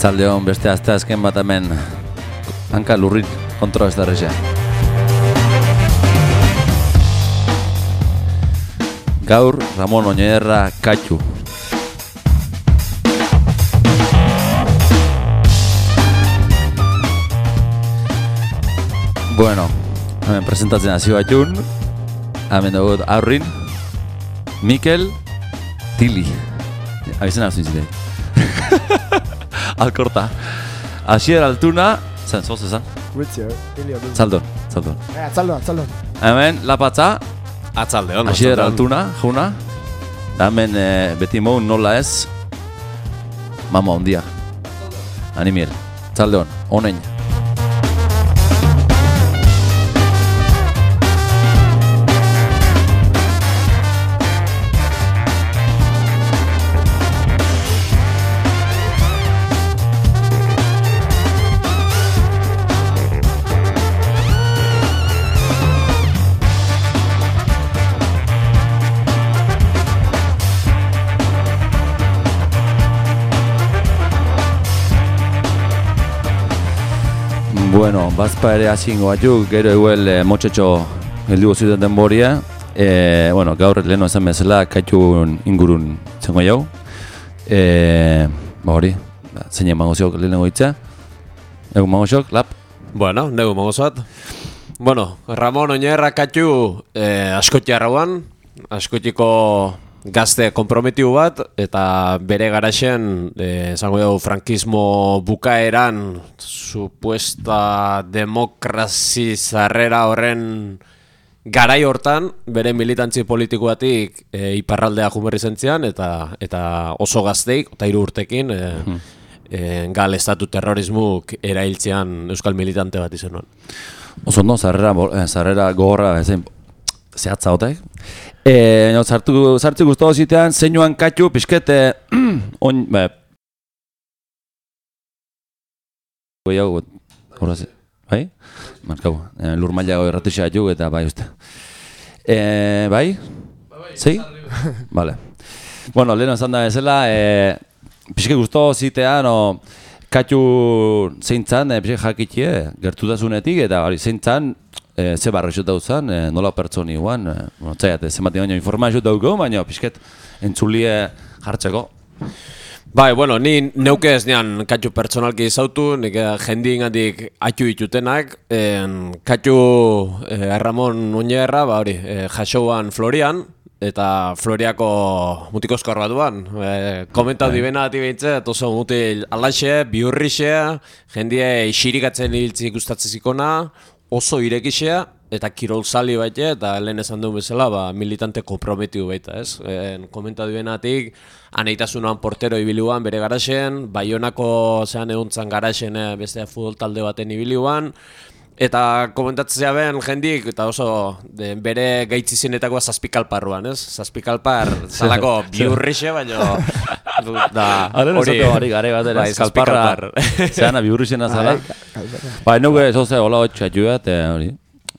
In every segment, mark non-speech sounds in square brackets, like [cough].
Atzalde hon beste azte azken bat hemen. Hanka lurrin kontro ez darrexea Gaur Ramon Oñederra Katxu. Bueno, hemen presentatzen hasi bat jun Hemen dugu aurrin Mikel Tili. Abizena hau Alkorta Asier Altuna Zen, zoz ezan? Ritzer, Ilio Dulce. Zaldon, zaldon Eh, atzaldon, atzaldon. Hemen, lapatza Atzalde hon. Asier atzalde. Altuna, juna Da hemen eh, beti moun nola ez Mama ondia Animiel Zalde hon, onein bazpa ere hasingo batzuk, gero eguel e, motxetxo helduko zuten denboria. E, bueno, gaur leheno esan bezala, kaitxun ingurun zengo jau. E, ba hori, ba, zein emango ziok lehenengo hitza. Egun mango lap. Bueno, negu mogozat. Bueno, Ramon Oñerra katxu eh, askotiarrauan, askotiko gazte komprometiu bat, eta bere garaxen, eh, esango dugu, frankismo bukaeran, supuesta demokrazi zarrera horren garai hortan, bere militantzi politikoatik e, iparraldea jumerri zentzian, eta, eta oso gazteik, eta hiru urtekin, e, e, gal estatu terrorismuk erailtzean euskal militante bat izan nuen. Oso ondo, zarrera, bo- eh, zarrera gogorra zein zehatza hotek. E, no, sartu, sartu guztu zitean, zeinuan katxu, pixket, e, on, [clears throat] ba, Gehiago, horra ze, bai? Markau, e, lur maila erratixea juk eta bai uste. E, bai? Zei? Vale. Bueno, leheno esan da bezala, e, pixke guztu zitean, o, katxu zeintzan, e, pixke jakitie, gertutasunetik, eta hori zeintzan, e, ze barrexot dauzan, e, nola pertsoni guan, e, bueno, zaiat, zenbat baino informazio dauko, baina pixket entzulie jartzeko. Bai, bueno, ni neuke ez nean katxu pertsonalki izautu, nik eh, jendi ingatik atxu ditutenak, en, katxu eh, Ramon Oñerra, ba hori, eh, jasouan Florian, eta Floriako mutikosko batuan. E, komentatu dibena ati behintze, eta oso mutil alaxe, biurrixe, jendie isirikatzen hiltzik gustatzen zikona, oso irekixea, eta kirolzali baite, eta lehen esan duen bezala, ba, militante komprometiu baita, ez? E, komentatu dibenatik, aneitasunan portero ibiliuan bere garaxen, Baionako zean egontzan garaxen eh, beste futbol talde baten ibiliuan, Eta komentatzea ben jendik, eta oso de, bere gaitzi zinetakoa zazpikalparruan, ez? Zazpikalpar, [laughs] zalako biurrixe, baina... Da, Haren esate hori gare bat bai, eskalparra, zazpikalpar. [laughs] zeana bihurrizena zala. Ba, nuke ez oze, hola hotxa joa, eta hori,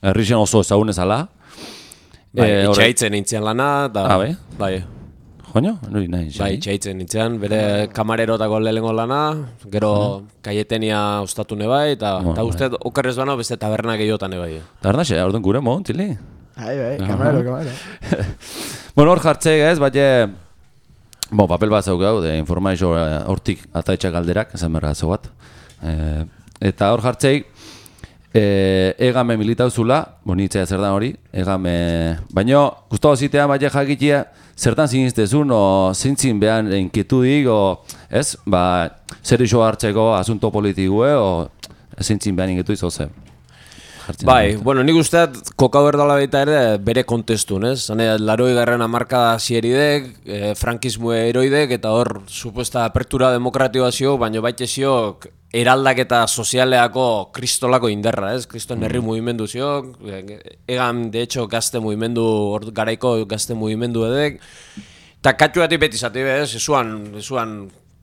herrixen oso ezagun ezala. Bai, Eh, horre- itxaitzen nintzean lana, da, Ah, bai? Bai, Joño, nori nahi, bai, itxaitzen nintzean, bere kamarerotako lehengo lana, gero kaietenia ostatu bai, eta, Bueno, eta uste, okerrez bano, beste taberna gehiotan bai. Taberna xe, orduan gure mo, tili. Bai, bai, kamarero, kamarero. [laughs] Bueno, hor jartze ez, baina, bo, papel bat zauke hau, de informazio eh, hortik ataitxak galderak, esan berra zau bat. Eh, eta hor jartzei, eh, egame militau zula, bonitzea zer da hori, egame, baino, guztago zitean baina jakitia, zertan sinistezun, o zintzin behan inkietudik, o, ez, ba, zer iso hartzeko asunto politikue, o zintzin behan inkietu izo zen. Bai, dut. bueno, nik usteat koka berdala baita ere bere kontestun, ez? Zane, laroi garren amarka zieridek, e, frankismo eroidek, eta hor, supuesta apertura demokratioa zio, baino baite zio eraldaketa sozialeako kristolako inderra, ez? Kriston herri mugimendu zio, egan, de hecho, gazte mugimendu, garaiko gazte mugimendu edek, eta katxu bati beti zati bez, esuan, esuan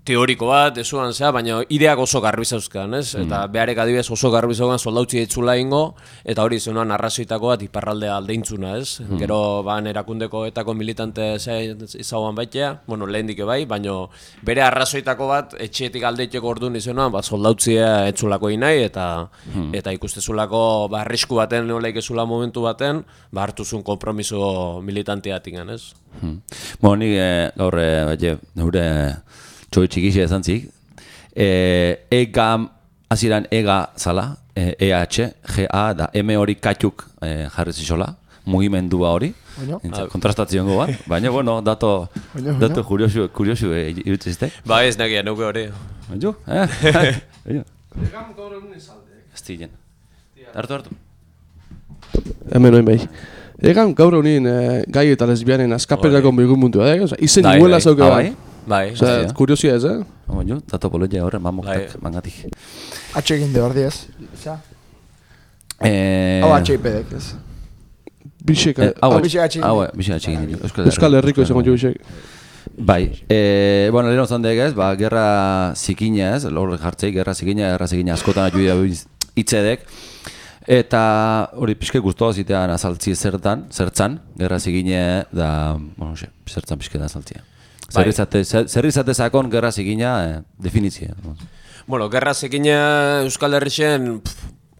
teoriko bat, ezuan zea, baina ideak oso garbi zauzkan, ez? Eta beharek adibidez oso garbi zauzkan soldautzi etzula ingo, eta hori zenuan arrazoitako bat iparraldea aldeintzuna, ez? Gero, ban, erakundeko etako militante izauan baitea, bueno, lehen dike bai, baina bere arrazoitako bat etxeetik aldeiteko orduan izenuan, ba, soldautzia etzulako inai, eta eta ikustezulako, ba, arrisku baten, nola ikezula momentu baten, ba, hartuzun kompromiso militanteatik, ez? Hmm. Bueno, nik eh, gaur eh, neure txoi txikixia esan zik. Eh, ega, aziran ega zala, eh, EH, GA, da M hori katxuk eh, jarri zizola, mugimendua hori. Kontrastazion bat, baina, bueno, dato, Baina, baina. dato kuriosu, kuriosu eh, irutzizte. Ba, ez nagia, nuke hori. Baina, eh? [laughs] Baina. Ez tilen. Hartu, hartu. Hemen oin bai. Egan gaur honin eh, gai eta lesbianen askaperako migun mundu, eh? Izen Bai, iguela bai. zauke Ah, bai. Bai? Bai, Osa, Hostia. kuriosia ez, eh? Baina, dato poloia horre, mamoktak, Bai. mangatik. Atxe egin de ordi ez. Osea, Eh, hau atxe ipedek ez. Bisek, Eh, hau, Ah, bixe atxegin. hau, bixe atxegin ditu. Euskal Herriko izango jo bisek. Bai, e, bueno, lehen ozan ez, ba, gerra zikina ez, lor jartzei, gerra zikina, gerra zikina askotan atu dira hitzedek. Eta hori pixke guztua zitean azaltzi zertan, zertzan, gerra zikine da, bueno, xe, zertzan pixke da azaltzia. Bai. Zer izate, zer, izate zakon gerra zikina eh, definitzia. Bueno, gerra zekina Euskal Herrixen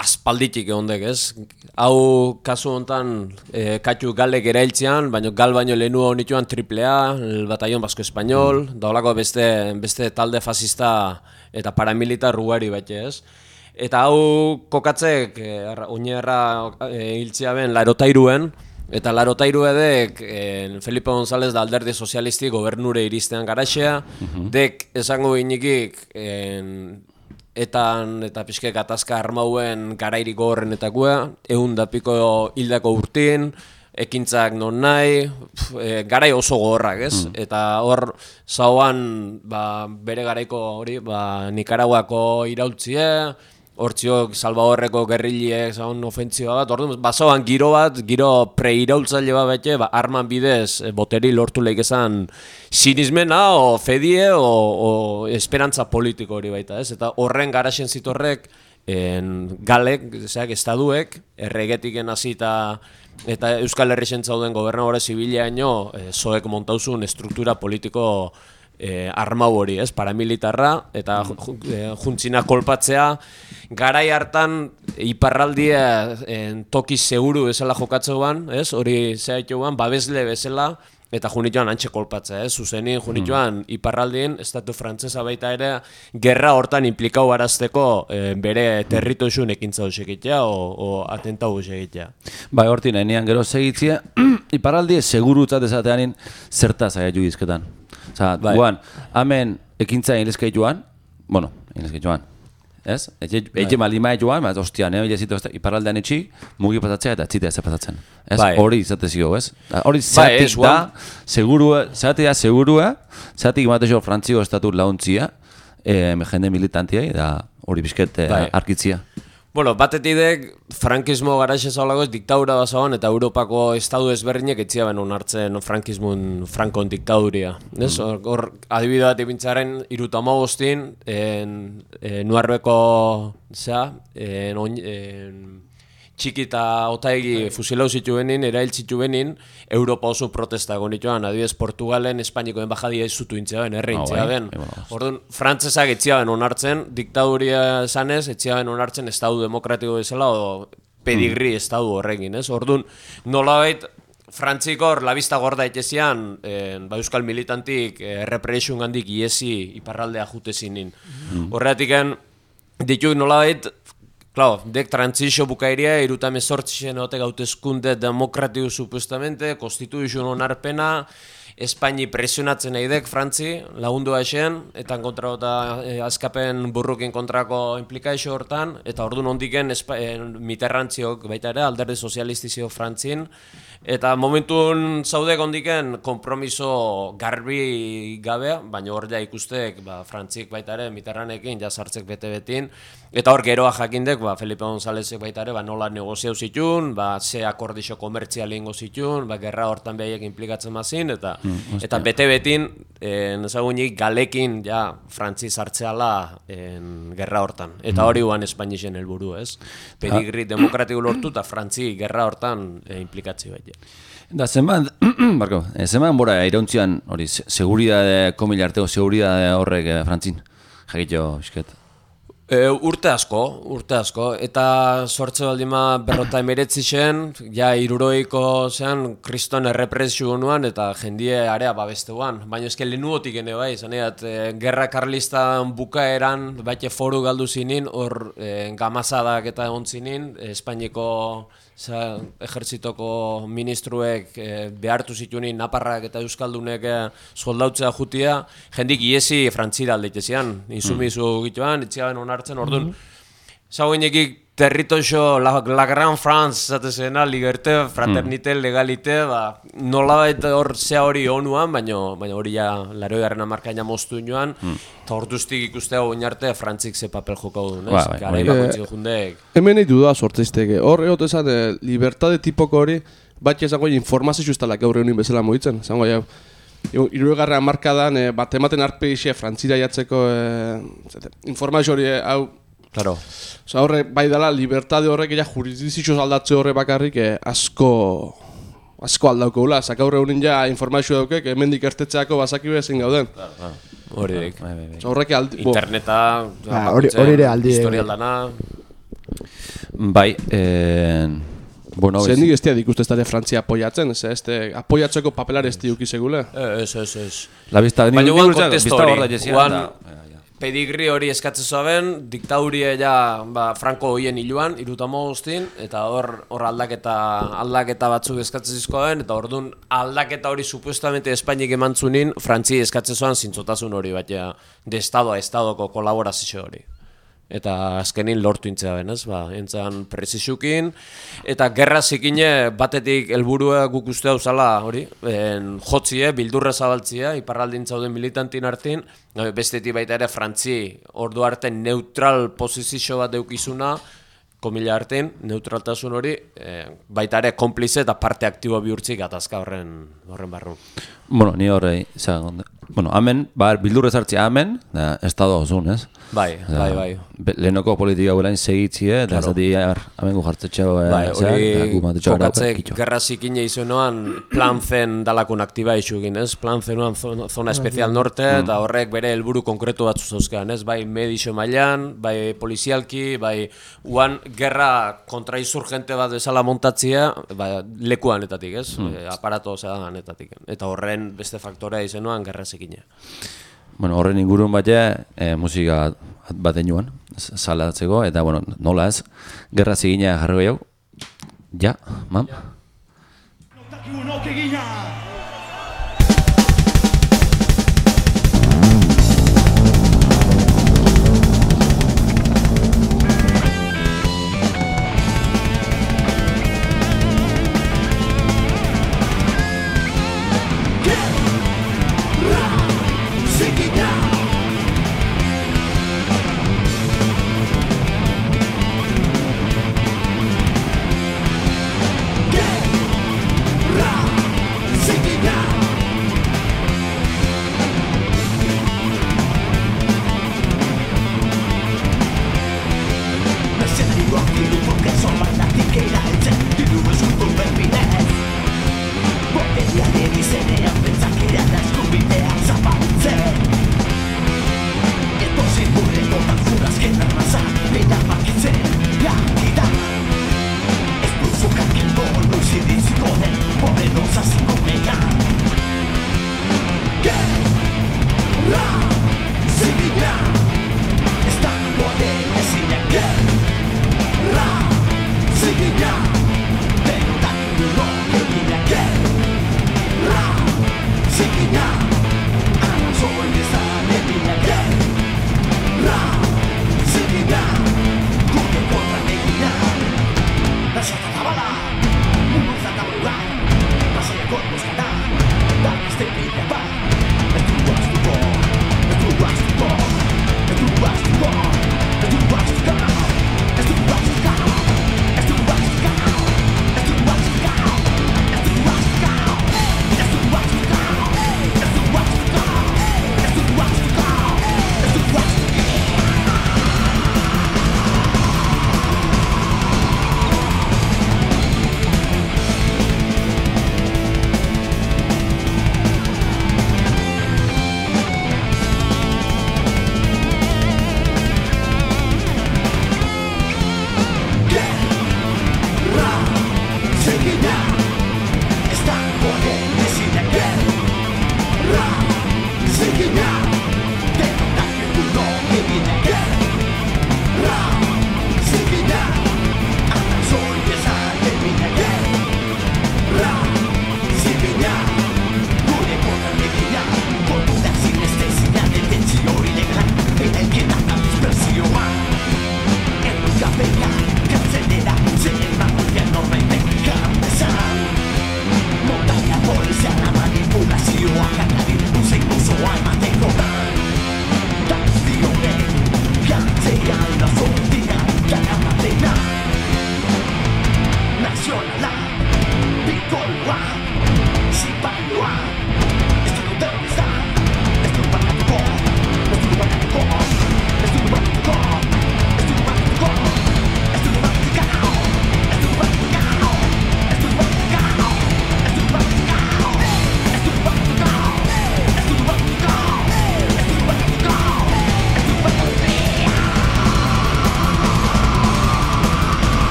aspalditik egondek, ez? Hau kasu hontan e, katxu galek erailtzean, baina gal baino lehenu honituan AAA, el Batallón Basko Español, Mm. da holako beste, beste talde fascista eta paramilitar ugari bete, ez? Eta hau kokatzek, e, arra- oinerra e, hiltzea ben, larotairuen, Eta larotairu edek, en, Felipe González da alderdi sozialisti gobernure iristean garaxea, dek esango inikik en, etan eta pixke gatazka armauen garairik horrenetakua, egun da piko hildako urtin, ekintzak non nahi, pf, e, garai oso gogorrak, ez? Eta hor, zauan, ba, bere garaiko hori, ba, Nikaraguako iraultzie, hortziok Salvadorreko gerriliek zaun ofentzioa bat, orduan, basoan giro bat, giro pre-iraultzaile bat bete, ba, arman bidez eh, boteri lortu lehik esan sinismena, o fedie, o, o esperantza politiko hori baita, ez? Eta horren garaxen zitorrek, en, galek, zeak, estaduek, erregetiken hasita eta Euskal Herrixen zauden gobernadore zibilaino, e, zoek montauzun estruktura politiko e, armau hori, ez, paramilitarra, eta eh, juntzina kolpatzea, garai hartan iparraldia en, toki seguru bezala jokatzean, ez, hori zehatuan, babesle bezala, eta junituan antxe kolpatzea, ez, zuzenin junituan iparraldien, estatu frantzesa baita ere, gerra hortan implikau arazteko eh, bere territoisun ekintza hoxek egitea, o, o atentau egitea. Bai, hortin, enean gero segitzia, [clears throat] iparraldi segurutzat esateanin zertaz aiatu izketan. Osa, Bai. guan, hemen ekintza inlezkei joan, bueno, inlezkei joan, ez? Etxe, etxe malima joan, bat, ostia, neo jezitu, ez, iparraldean etxi, mugi pasatzea eta etzitea ze pasatzen. Ez? Bai. Hori izate zio, ez? Hori Bai, zatik ez, da, segurua, zatik da segurua, zatik imatexo frantzio estatu launtzia, eh, jende militantiai, da hori bizket eh, Bai. arkitzia. Bueno, batetidek, frankismo garaxe zaulago ez diktadura bazagoan eta Europako estadu ezberdinek etzia ben onartzen frankismun frankon diktaduria. Ez? Hor, hor adibide bat ipintzaren iruta amabostin, en, en, nuarbeko, zera, en, en, txiki eta otaegi fusilau zitu benin, erail zitu benin, Europa oso protesta egon dituan, adibidez Portugalen, Espainiko enbajadia izutu intzea ben, erre Ah, intzea bai? ben. Bai, bueno, Orduan, frantzesak etzia ben onartzen, diktaduria esanez, etzia ben onartzen estadu demokratiko bezala, o pedigri estadu horrekin, ez? Orduan, nolabait, Frantzikor labista gorda itezian, en, ba, euskal militantik eh, repression gandik iesi iparraldea jute zinin. Horretiken, ditu nolabait, Claro, dek trantzizio bukairia, iruta mesortzien egote gautezkunde demokratiko supostamente, konstituzio onarpena, Espaini presionatzen nahi dek, Frantzi, lagundu haixen, eta kontra eta e, azkapen burrukin kontrako implikazio hortan, eta orduan ondiken Espa, e, Mitterrantziok baita ere, alderdi sozialistizio Frantzin, eta momentun zaudek ondiken kompromiso garbi gabea, baina hor ja ikustek, ba, Frantzik baita ere, Mitterrandekin, ja sartzek bete-betin, eta hor geroa jakindek, ba, Felipe Gonzálezek baita ere, ba, nola negoziau zitun, ba, ze akordixo komertzial ingo zitun, ba, gerra hortan behaiek implikatzen mazin, eta hostia. eta bete-betin, ezagunik galekin ja frantziz hartzeala en, gerra hortan. Eta hori guan Espainixen helburu, ez? Pedigri demokratiko lortu eta frantzi gerra hortan e, implikatzi bat. Da, zenbat, [clears throat] barko, eh, zenbat bora irauntzian, hori, se- seguridade, komila arteko seguridade horrek eh, frantzin, jakitxo, isket. E, urte asko, urte asko, eta sortze baldima berrota emeretzi zen, ja iruroiko zean, kriston errepresio nuan, eta jendie area babesteguan. Baina eske lehenuotik ene bai, zaneat, e, gerra karlista bukaeran, baite foru galdu zinin, hor e, gamazadak eta egon zinin, Espainiko za, ejertzitoko ministruek e, behartu zitunin naparrak eta euskaldunek e, soldautzea jutia, jendik iesi frantzira aldeitezian, insumizu gituan, itxiaben onartzen, orduan, Zauinekik territoxo, la, la Gran France, zate zena, liberté, fraternité, legalite, ba, nolabait hor zea hori onuan, baina baina hori ja, laro garren amarkaina moztu inoan, eta orduztik ikustea oinarte frantzik ze papel joko du, Ba, bai, Garai hori- bakoitzeko jundek. Hemen nahi duda sortzeizteke. Hor egot esan, e, libertade tipoko hori, bat esango informazio ustala gaur egunin bezala moitzen. Zango, ja, irugarra markadan, e, bat ematen arpeixe frantzira jatzeko e, zete, informazio hori, e, hau, Claro. Osa horre, bai dela, libertade horrek ja jurisdizioz aldatze horre bakarrik eh, asko asko aldauko gula. Zaka horre honin ja informazio daukek, hemendik ertetzeako basaki ezin gauden. Dik. Bai, bai, bai. Osa horrek aldi... bo, Interneta, Ah, hori- hori ere aldi- Historialdana, Bai, eh, bueno, Zer nik ez diat ikuste ez dara Frantzia apoiatzen, ez ez apoiatzeko papelar ez diuki segule. Eh, ez, ez, ez. la vista, Baina guan bista hori, hor da jezian, guan- da- ja, ja. Pedigri hori eskatze zoaben, diktaurie ja, ba, Franco hoien hiluan, irutamo guztin, eta hor, hor aldaketa, aldaketa batzuk eskatze zizkoen, eta ordun aldaketa hori supuestamente Espainik eman zunin, Frantzi eskatze zoan zintzotasun hori, bat ja, de estado a estadoko kolaborazio hori. Eta azkenin lortu intzea ben, ez? Ba, entzan prezisukin, eta gerra zikine batetik helburua guk uste hau zala, hori, en, jotzie, bildurra zabaltzia, iparraldin zauden militantin artin, eh, bestetik baita ere frantzi ordu arte neutral posizio bat deukizuna, komila artean, neutraltasun hori, eh, baita ere konplize eta parte aktibo bihurtzik gatazka horren horren barru. Bueno, ni izan, bueno, hemen, ba, bildurrez hartzia hemen, da, estado osun, ez? Bai, bai, bai. Be, lehenoko politika gurain segitzie, eta ez dati hemen gu jartzetxeo, Bai, hori txokatze kitxo. gerra zikine izunoan plan zen dalakun aktiba isugin, ez? Plan zenuan zona, zona espezial norte, eta horrek bere helburu konkretu batzu zauzkean, ez? Bai medixo mailan, bai polizialki, bai uan gerra kontrainsurgente bat bezala montatzia, ba, lekuanetatik, ez? E, aparato zedanetatik. Eta horren beste faktorea izenuan gerra zikine. Bueno, horren ingurun batea, e, musika baten joan, salatzeko, eta, bueno, nola ez, gerra zigina jarri gehiago. Ja, mam? dakigu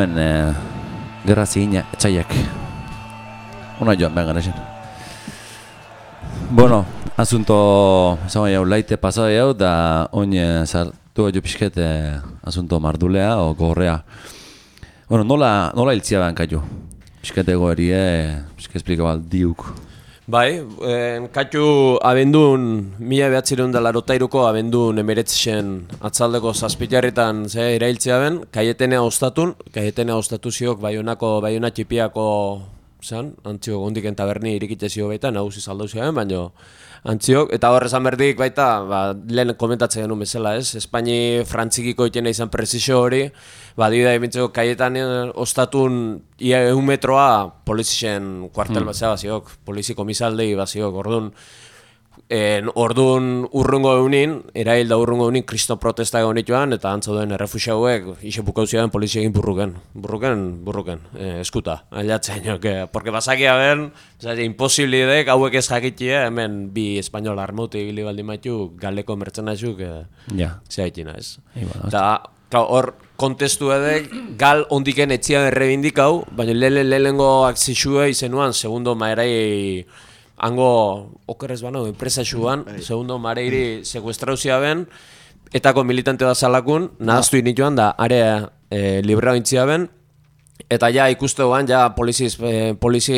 hemen, eh, gerra zigina, etxaiak. Una joan, bengan esan. Bueno, asunto, esan bai hau, laite pasada hau, da oin eh, sartu jo pixket eh, asunto mardulea o gorrea. Bueno, nola, nola hiltzia behan kaiu? Pixket egoeri, eh, pixket esplika bal, diuk. Bai, en, katu abendun, mila behatzerun da larotairuko abendun emeretzisen atzaldeko zazpitarritan ze irailtzea ben, kaietenea ostatun, kaietenea ostatu ziok baionako, baiona txipiako zan, antziok ondiken taberni irikite zio baita, nagusi zaldau ziren, baina antziok, eta hor esan berdik baita, ba, lehen komentatzen genuen bezala, ez? Espaini frantzikiko itena izan prezisio hori, ba, dira emintzeko kaietan eh, ostatun ia egun metroa polizien kuartel bat zea baziok, polizi komisaldei baziok, orduan, En, orduan urrungo egunin, erail da urrungo egunin kriston protesta egon dituan, eta antzauden errefusiauek ise bukauziaren polizia egin burruken. Burruken, burruken, eh, eskuta, ailatzen jo, que, porque basakia ben, zare, imposibilidek hauek ez jakitie, hemen bi espainol armauti egili baldin maitu, galeko mertzenazuk, eh, Ja. zehaitina ez. Eta, hor, kontestu edek, gal ondiken etxian errebindikau, baina lehen lehenengo akzixue izenuan, segundo maerai hango okerrez bano, enpresa xuan, segundo mareiri sekuestrauzia ben, etako militante da salakun, nahaztu inituan da, are e, libreo intzia ben, Eta ja ikuste guan, ja polizi, eh, polizi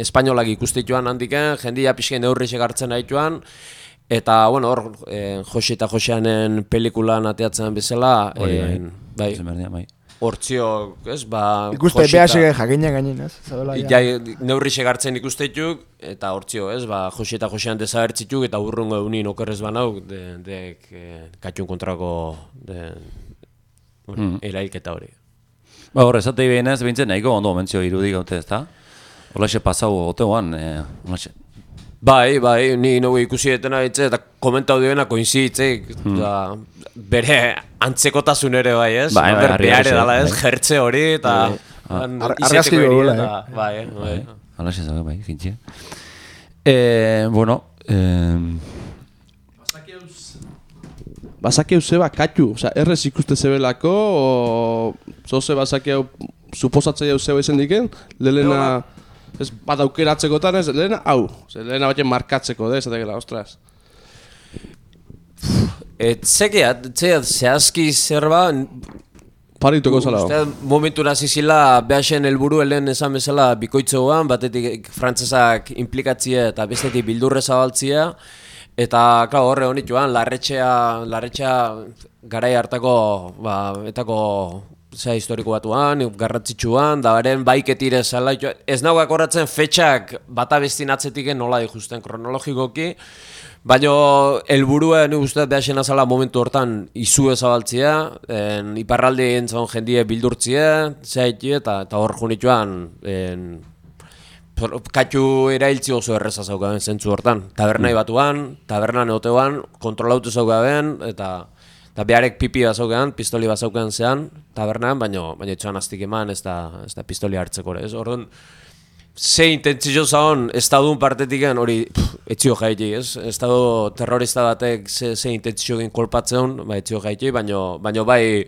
espainolak ikustituan handiken, jendia pixken neurri segartzen haituan, eta, bueno, hor, eh, Josi eta Joseanen pelikulan ateatzen bezala, bai. eh, bai, bai. Hortzio, ez, ba... Ikuste behasik jakina gainin, ez? Zabela, Ja, neurri segartzen ikustetuk, eta hortzio, ez, ba, Josi eta Josean desagertzituk, eta urrungo egunin okerrez banau, de, de, de katxun kontrako, de, hori, Mm. erailketa hori. Ba, hor, esatei behinez, bintzen nahiko ondo mentzio irudi gaute, ezta? Holaxe pasau oteoan, eh, holaxe. Bai, bai, ni nugu ikusi etena hitze, eta komentau duena koinzitze, da, bere antzekotasun ere bai, ez? Hmm. Bai, bai, horixe, dela, ez? bai. Jertze hori, eta... izeteko argazki dugula, eta- Bai, bai. Holaxe zabe, bai, gintxe. Eh, bueno, eh, Bazaki hau zeba katxu, oza, errez ikuste zebelako, o zoze bazaki hau suposatzei hau zeba izan diken, lehena, ez badaukeratzeko ez, lehena hau, ze lehena batzen markatzeko, da, esatekela, ostras. Et zekia, zekia, zehazki zerba, Parituko zala hau. Uste momentu nazi zila behasen helburu helen esan bezala bikoitzegoan, batetik frantzesak implikatzie eta bestetik bildurre zabaltzia. Eta, klar, horre honituan, larretxea, larretxea garai hartako, ba, etako zea historiko batuan, garrantzitsuan, da beren baiketire zela, ez nagoak horretzen fetxak bata bestin atzetik nola dijusten kronologikoki, Baina helburua ni uste behasen azala momentu hortan izu ezabaltzia, en, iparralde entzon jendie bildurtzia, zaitie, eta, eta hor junituan, en, katxu erailtzi oso erreza zaukaben zentzu hortan. Tabernai batuan, tabernan egotean, kontrolautu zaukaben, eta eta beharek pipi bat zaukaben, pistoli bat zaukaben zean, tabernan, baina baina itxoan aztik eman, ez da, ez da pistoli hartzeko, ez? Orduan, ze intentzio zaon estadun partetiken hori pff, etzio jaiti, ez? Estado terrorista batek ze, ze intentzio egin kolpatzen, ba, etzio jaiti, baino, baino bai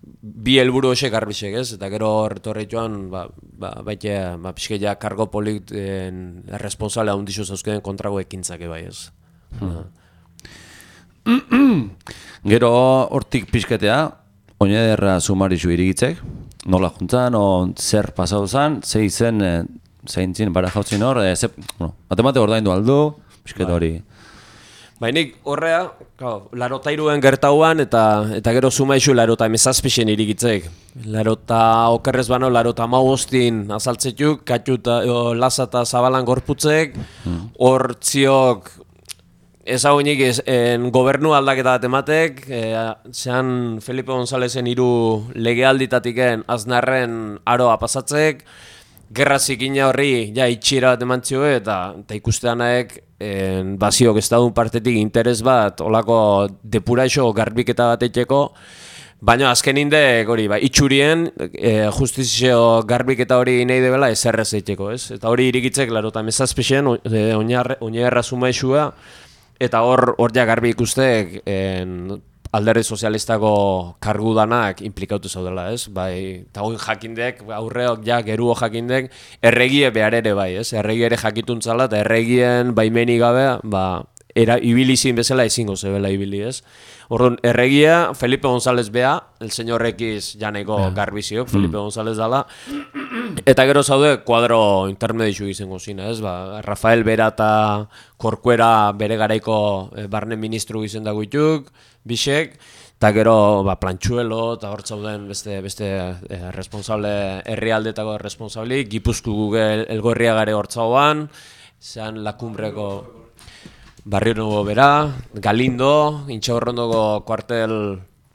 bi helburu horiek garbisek, ez? Eta gero retorri joan, ba, ba, baite, ba, pixke ja kargo politen responsable handizu zauzkeden kontrago ekintzake bai, ez? Gero hortik pixketea, oinederra sumarixu irigitzek, nola juntzan, o zer pasau zan, ze izen, eh, zein zin, bara jautzin hor, eh, ze, bueno, matemate ordaindu aldu, pixket hori. Bainik horrea, claro, larotairuen gertauan eta eta gero sumaixu larota emezazpixen irigitzek. Larota okerrez bano, larota maustin azaltzetuk, katxuta, o, lasata zabalan gorputzek, hor tziok ezagunik ez, en, gobernu aldaketa bat ematek, e, zean Felipe Gonzalezen hiru legealditatiken aznarren aroa pasatzek, gerra zikina horri ja itxira bat eman zio eta, eta ikusteanaek en, baziok estadun partetik interes bat olako depuraixo garbiketa bat eiteko Baina azken inde, hori, ba, itxurien, e, justizio garbiketa hori nahi debela eserrez eiteko, ez? Eta hori irikitzek, laro, eta mezazpixen, oinarra sumaixua, eta hor, hor ja garbi ikustek, en, alderdi sozialistako kargudanak implikatu zaudela, ez? Bai, eta oin jakindek, aurreok ja geruo jakindek, erregie behar ere bai, ez? Erregie ere jakituntzala eta erregien baimenik gabe, ba, era, ibili zin bezala ezingo zebela ibili, ez? Orduan, erregia, Felipe González bea, el señor X janeko garbizio, Felipe González dala, eta gero zaude kuadro intermediu izango zina, ez? Ba, Rafael Bera eta Korkuera bere garaiko eh, barne ministru izen dago ituk, bisek, eta gero ba, plantxuelo eta hor zauden beste, beste eh, responsable, herrialdetako responsabli, Gipuzku Google elgorria gare hor zauan, zean lakumbreko Barrio Nuevo bera, Galindo, Intxaurrondoko kuartel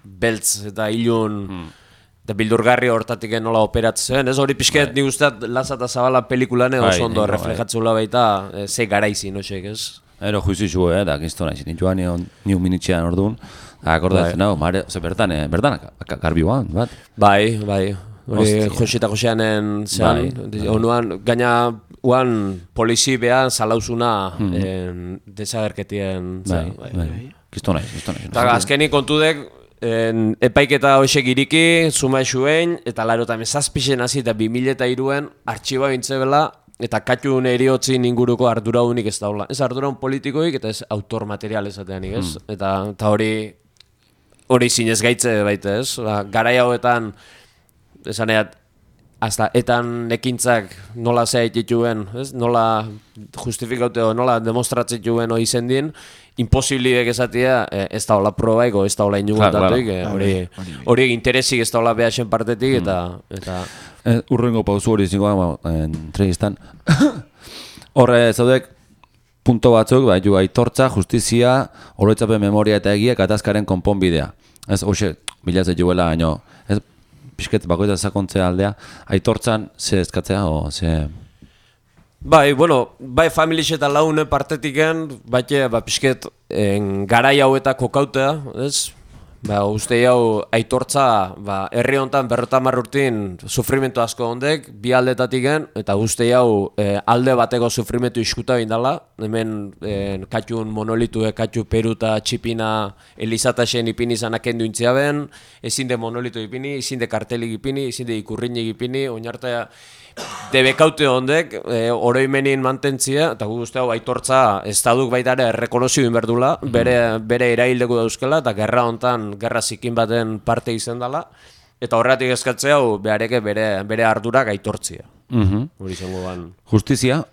beltz eta ilun eta bildurgarri hortatik nola operatzen, ez hori pixket nik usteat Laza eta Zabala pelikulan edo Bai, oso ondo nik bai. reflejatzula baita eh, ze garaizi, noxek, ez? Ero juizi zu, eh, da, gizto nahi, zinit nion, minitxean orduan, akordatzen, Bai. no, mare, ze bertan, eh, bertan, garbi bat. Bai, bai. Hori. Josi eta Joseanen zean, Bai, onuan, gaina uan polizi behan salauzuna en, desagerketien Bai, zean, bai, bai. Gizto nahi, gizto nahi. Eta azkenik kontudek, en, epaiketa hoxek iriki, zuma esuen, eta laro eta mezazpixen hasi eta 2000 eta iruen artxiba bintzebela, eta katxun eriotzin inguruko arduraunik ez daula. Ez arduraun politikoik eta ez autor material esateanik ez. Eta, eta hori hori zinez gaitze baita ez. Ba, garai hauetan, esan edat, hasta etan ekintzak nola zea dituen, ez? Nola justifikaute o nola demostratzen dituen hori zendien, imposiblidek esatia eh, ez da hola probaiko, ez da hola inugun Claro, claro. datuik, eh, hori, hori interesik ez da hola behasen partetik, eta, eta Eh, urrengo pauzu hori zingo ba, entrevistan. [coughs] Horre zaudek punto batzuk, ba, ju aitortza, justizia, oroitzapen memoria eta egia, gatazkaren konponbidea. Ez, hoxe, bilatzen juela, baino, ez, pixket bakoitza sakontzea aldea, aitortzan, ze eskatzea, o, ze... Bai, bueno, bai familix eta laune partetiken, baite, ba, pixket, en, garai hauetako kokautea, ez? Ba, uste hau aitortza, ba, herri honetan berrotamar urtin sufrimentu asko ondek, bi aldetatiken, eta uste hau eh, alde bateko sufrimentu iskuta bindala, hemen eh, katxun monolitu, eh, katxu peru eta txipina elizatasen ipini zanak endu intziaben, ezin de monolitu ipini, ezin de kartelik ipini, ezin de ikurrinik ipini, oinartea debekaute hondek, e, oroimenin mantentzia, eta gu uste hau aitortza estaduk baita ere errekonozio inberdula, bere, bere eraildeko dauzkela, eta gerra hontan, gerra zikin baten parte izan dela, eta horretik eskatzea hau behareke bere, bere ardurak aitortzia. Mhm. Hori izango ban. Justizia,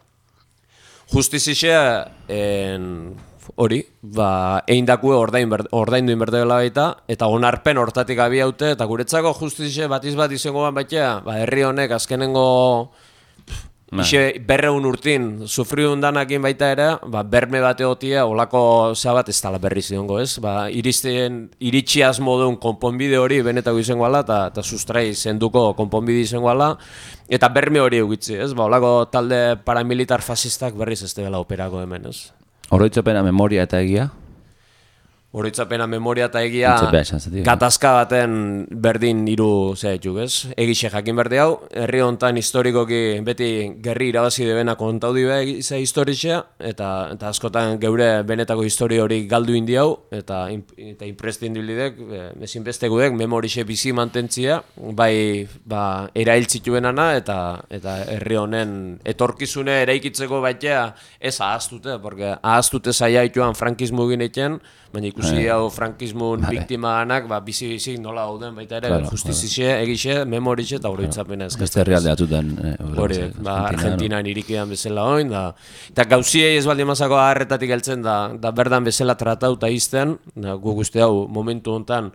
Justizia, en, hori, ba, egin dakue ordain, ber, ordaindu inberdela baita, eta onarpen hortatik abiaute, eta guretzako justizia batiz bat izango ban baitea, ba, herri honek azkenengo. Ixe berreun urtin sufriun danakin baita ere, ba, berme bate hotia, olako zea bat ez dala berriz izango, ez? Ba, iristen, iritsi asmo duen konponbide hori benetako izango ala, eta, eta sustrai zenduko konponbide izango ala, eta berme hori egitzi, ez? Ba, olako talde paramilitar fasistak berriz ez dela operako hemen, ez? Oroitzapena memoria eta egia, Oroitzapena memoria eta egia gatazka baten berdin hiru zea dituk, ez? Egixe jakin berde hau, herri hontan historikoki beti gerri irabazi debena kontau dibe ze historixea, eta, eta askotan geure benetako historia hori galdu indi hau, eta, eta imprescindibidek, e, ezinbestekudek, memorixe bizi mantentzia, bai ba, erailtzituenana, eta, eta herri honen etorkizune eraikitzeko baitea ez ahaztute, porque ahaztute zaila ituan frankismo ginetzen, baina ikusi hau frankismun biktima anak, ba, bizi-bizi nola gauden baita ere, Claro, justizixe, egixe, memorixe eta oroitzapena eskatzen. beste herrialde atzuten. Eh, Hori, ba, Argentinan irikidan bezala oin, da, eta gauziei ez baldin mazako aharretatik heltzen da, da berdan bezala tratauta izten, da, guk uste hau momentu hontan